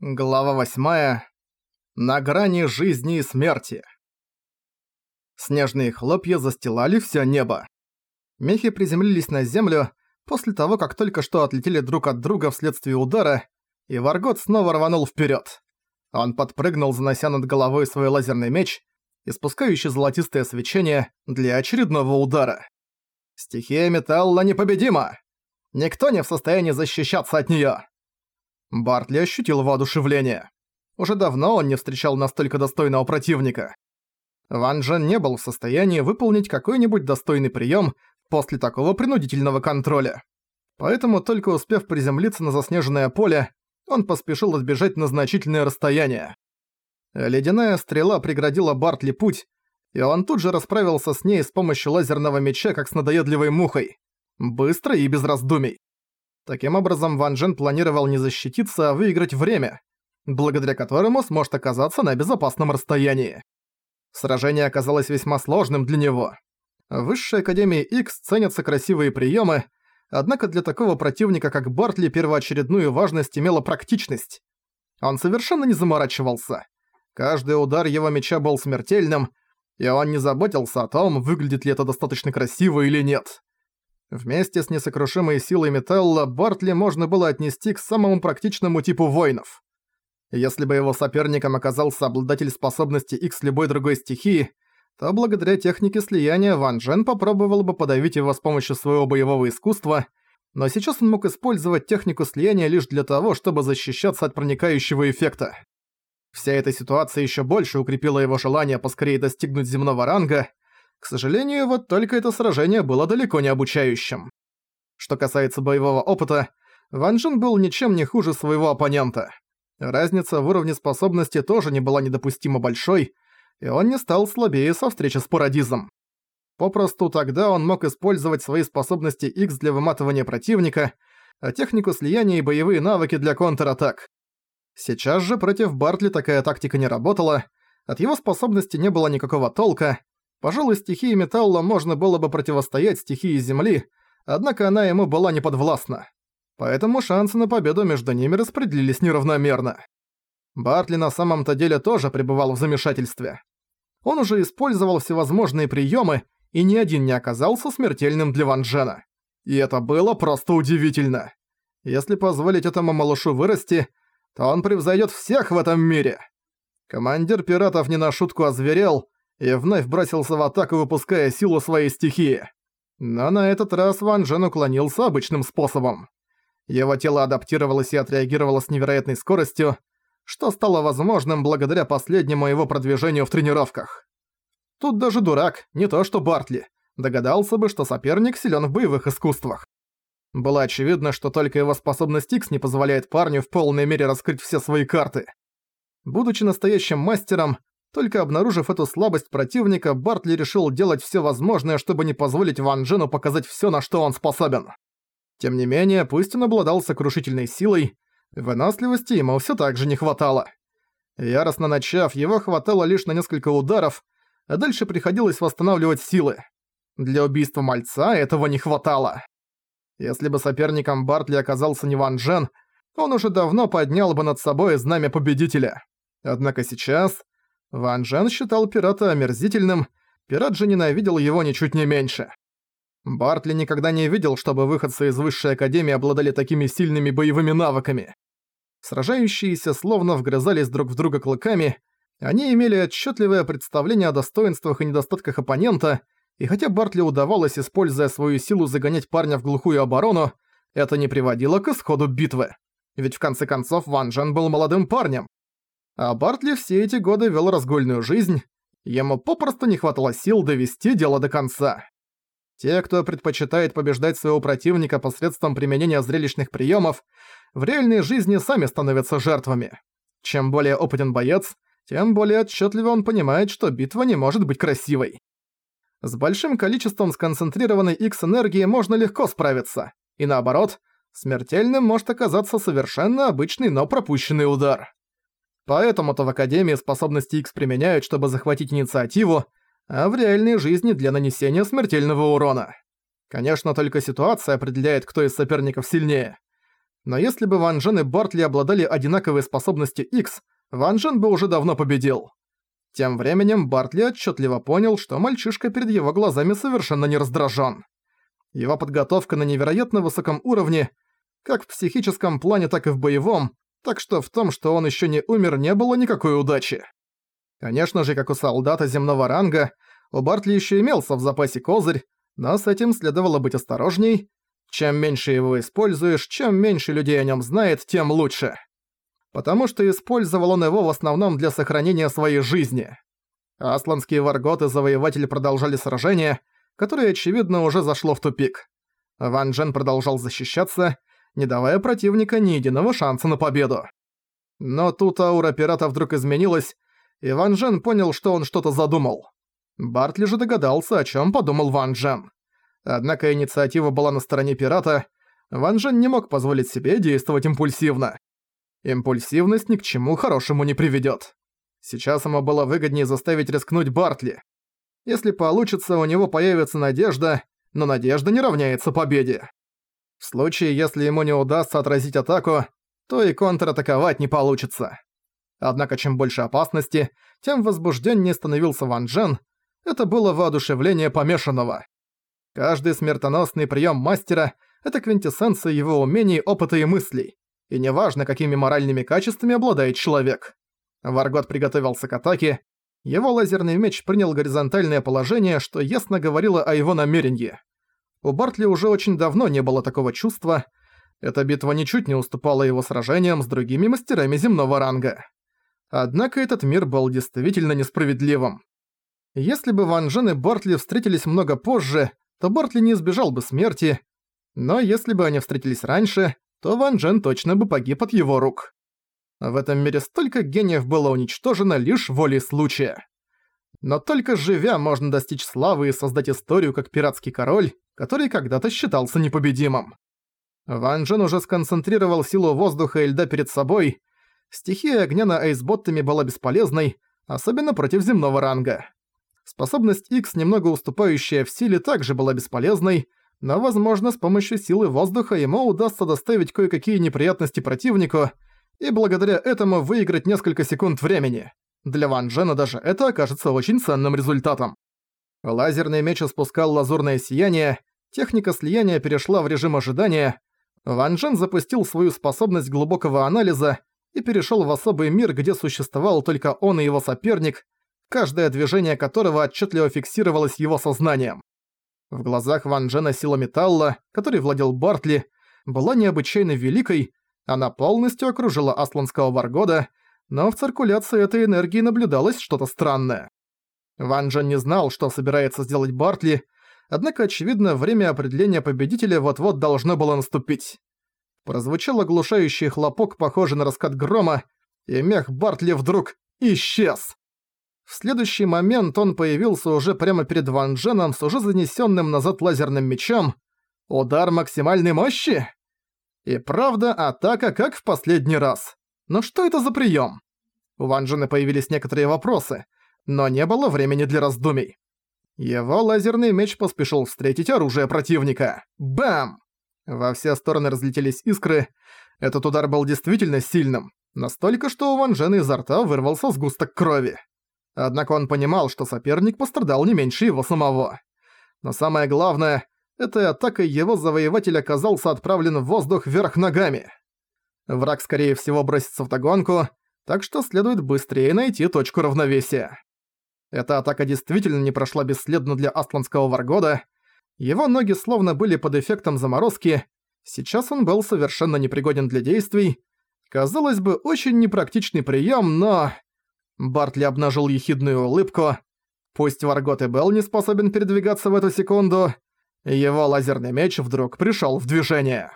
Глава 8. На грани жизни и смерти. Снежные хлопья застилали всё небо. Мехи приземлились на землю после того, как только что отлетели друг от друга вследствие удара, и Варгот снова рванул вперёд. Он подпрыгнул, занося над головой свой лазерный меч, испускающий золотистое свечение для очередного удара. Стихия металла непобедима! Никто не в состоянии защищаться от неё. Бартли ощутил воодушевление. Уже давно он не встречал настолько достойного противника. Ван Джен не был в состоянии выполнить какой-нибудь достойный прием после такого принудительного контроля. Поэтому, только успев приземлиться на заснеженное поле, он поспешил отбежать на значительное расстояние. Ледяная стрела преградила Бартли путь, и он тут же расправился с ней с помощью лазерного меча, как с надоедливой мухой. Быстро и без раздумий. Таким образом, Ван Джен планировал не защититься, а выиграть время, благодаря которому сможет оказаться на безопасном расстоянии. Сражение оказалось весьма сложным для него. В Высшей Академии X ценятся красивые приемы, однако для такого противника, как Бартли, первоочередную важность имела практичность. Он совершенно не заморачивался. Каждый удар его меча был смертельным, и он не заботился о том, выглядит ли это достаточно красиво или нет. Вместе с несокрушимой силой металла Бартли можно было отнести к самому практичному типу воинов. Если бы его соперником оказался обладатель способности X любой другой стихии, то благодаря технике слияния Ван Джен попробовал бы подавить его с помощью своего боевого искусства, но сейчас он мог использовать технику слияния лишь для того, чтобы защищаться от проникающего эффекта. Вся эта ситуация еще больше укрепила его желание поскорее достигнуть земного ранга, к сожалению, вот только это сражение было далеко не обучающим. Что касается боевого опыта, Ван Джин был ничем не хуже своего оппонента. Разница в уровне способности тоже не была недопустимо большой, и он не стал слабее со встречи с Парадизом. Попросту тогда он мог использовать свои способности X для выматывания противника, а технику слияния и боевые навыки для контратак. Сейчас же против Бартли такая тактика не работала, от его способности не было никакого толка, Пожалуй, стихии металла можно было бы противостоять стихии земли, однако она ему была не подвластна. Поэтому шансы на победу между ними распределились неравномерно. Бартли на самом-то деле тоже пребывал в замешательстве. Он уже использовал всевозможные приемы, и ни один не оказался смертельным для Ван Джена. И это было просто удивительно. Если позволить этому малышу вырасти, то он превзойдет всех в этом мире. Командир пиратов не на шутку озверел, и вновь бросился в атаку, выпуская силу своей стихии. Но на этот раз Ван Джен уклонился обычным способом. Его тело адаптировалось и отреагировало с невероятной скоростью, что стало возможным благодаря последнему его продвижению в тренировках. Тут даже дурак, не то что Бартли, догадался бы, что соперник силен в боевых искусствах. Было очевидно, что только его способность X не позволяет парню в полной мере раскрыть все свои карты. Будучи настоящим мастером, только обнаружив эту слабость противника, Бартли решил делать все возможное, чтобы не позволить Ван Джену показать все, на что он способен. Тем не менее, пусть он обладал сокрушительной силой, выносливости ему все так же не хватало. Яростно начав, его хватало лишь на несколько ударов, а дальше приходилось восстанавливать силы. Для убийства мальца этого не хватало. Если бы соперником Бартли оказался не Ван Джен, он уже давно поднял бы над собой знамя победителя. Однако сейчас Ван Джен считал пирата омерзительным, пират же ненавидел его ничуть не меньше. Бартли никогда не видел, чтобы выходцы из Высшей Академии обладали такими сильными боевыми навыками. Сражающиеся словно вгрызались друг в друга клыками, они имели отчетливое представление о достоинствах и недостатках оппонента, и хотя Бартли удавалось, используя свою силу, загонять парня в глухую оборону, это не приводило к исходу битвы. Ведь в конце концов Ван Джен был молодым парнем. А Бартли все эти годы вел разгульную жизнь, ему попросту не хватало сил довести дело до конца. Те, кто предпочитает побеждать своего противника посредством применения зрелищных приемов, в реальной жизни сами становятся жертвами. Чем более опытен боец, тем более отчетливо он понимает, что битва не может быть красивой. С большим количеством сконцентрированной X-энергии можно легко справиться, и наоборот, смертельным может оказаться совершенно обычный, но пропущенный удар. Поэтому-то в Академии способности X применяют, чтобы захватить инициативу, а в реальной жизни для нанесения смертельного урона. Конечно, только ситуация определяет, кто из соперников сильнее. Но если бы Ван Джен и Бартли обладали одинаковой способностью X, Ван Джен бы уже давно победил. Тем временем Бартли отчетливо понял, что мальчишка перед его глазами совершенно не раздражен. Его подготовка на невероятно высоком уровне, как в психическом плане, так и в боевом, так что в том, что он еще не умер, не было никакой удачи. Конечно же, как у солдата земного ранга, у Бартли еще имелся в запасе козырь, но с этим следовало быть осторожней. Чем меньше его используешь, чем меньше людей о нем знает, тем лучше. Потому что использовал он его в основном для сохранения своей жизни. Асланские варготы и завоеватели продолжали сражение, которое, очевидно, уже зашло в тупик. Ван Джен продолжал защищаться, не давая противника ни единого шанса на победу. Но тут аура пирата вдруг изменилась, и Ван Джен понял, что он что-то задумал. Бартли же догадался, о чем подумал Ван Джен. Однако инициатива была на стороне пирата, Ван Джен не мог позволить себе действовать импульсивно. Импульсивность ни к чему хорошему не приведет. Сейчас ему было выгоднее заставить рискнуть Бартли. Если получится, у него появится надежда, но надежда не равняется победе. В случае, если ему не удастся отразить атаку, то и контратаковать не получится. Однако чем больше опасности, тем возбужденнее становился Ван Джен, это было воодушевление помешанного. Каждый смертоносный прием мастера – это квинтэссенция его умений, опыта и мыслей. И неважно, какими моральными качествами обладает человек. Варгот приготовился к атаке. Его лазерный меч принял горизонтальное положение, что ясно говорило о его намерении. У Бартли уже очень давно не было такого чувства. Эта битва ничуть не уступала его сражениям с другими мастерами земного ранга. Однако этот мир был действительно несправедливым. Если бы Ван Джен и Бартли встретились много позже, то Бартли не избежал бы смерти, но если бы они встретились раньше, то Ван Джен точно бы погиб от его рук. В этом мире столько гениев было уничтожено лишь волей случая. Но только живя можно достичь славы и создать историю как пиратский король, который когда-то считался непобедимым. Ван Джен уже сконцентрировал силу воздуха и льда перед собой. Стихия огня на айсботтами была бесполезной, особенно против земного ранга. Способность X, немного уступающая в силе, также была бесполезной, но, возможно, с помощью силы воздуха ему удастся доставить кое-какие неприятности противнику и благодаря этому выиграть несколько секунд времени. Для Ван Джена даже это окажется очень ценным результатом. Лазерный меч испускал лазурное сияние, техника слияния перешла в режим ожидания, Ван Джен запустил свою способность глубокого анализа и перешел в особый мир, где существовал только он и его соперник, каждое движение которого отчетливо фиксировалось его сознанием. В глазах Ван Джена сила металла, которой владел Бартли, была необычайно великой, она полностью окружила Асланского Варгода, но в циркуляции этой энергии наблюдалось что-то странное. Ван Джен не знал, что собирается сделать Бартли, однако, очевидно, время определения победителя вот-вот должно было наступить. Прозвучал оглушающий хлопок, похожий на раскат грома, и мех Бартли вдруг исчез. В следующий момент он появился уже прямо перед Ван Дженом с уже занесенным назад лазерным мечом. Удар максимальной мощи? И правда, атака как в последний раз. Но что это за прием? У Ван Джена появились некоторые вопросы, но не было времени для раздумий. Его лазерный меч поспешил встретить оружие противника. Бам! Во все стороны разлетелись искры. Этот удар был действительно сильным. Настолько, что у Ван Джена изо рта вырвался сгусток крови. Однако он понимал, что соперник пострадал не меньше его самого. Но самое главное, этой атакой его завоеватель оказался отправлен в воздух вверх ногами. Враг скорее всего бросится в догонку, так что следует быстрее найти точку равновесия. Эта атака действительно не прошла бесследно для Асланского Варгода. Его ноги словно были под эффектом заморозки. Сейчас он был совершенно непригоден для действий. Казалось бы, очень непрактичный прием, но... Бартли обнажил ехидную улыбку. Пусть Варгот и был не способен передвигаться в эту секунду, его лазерный меч вдруг пришёл в движение.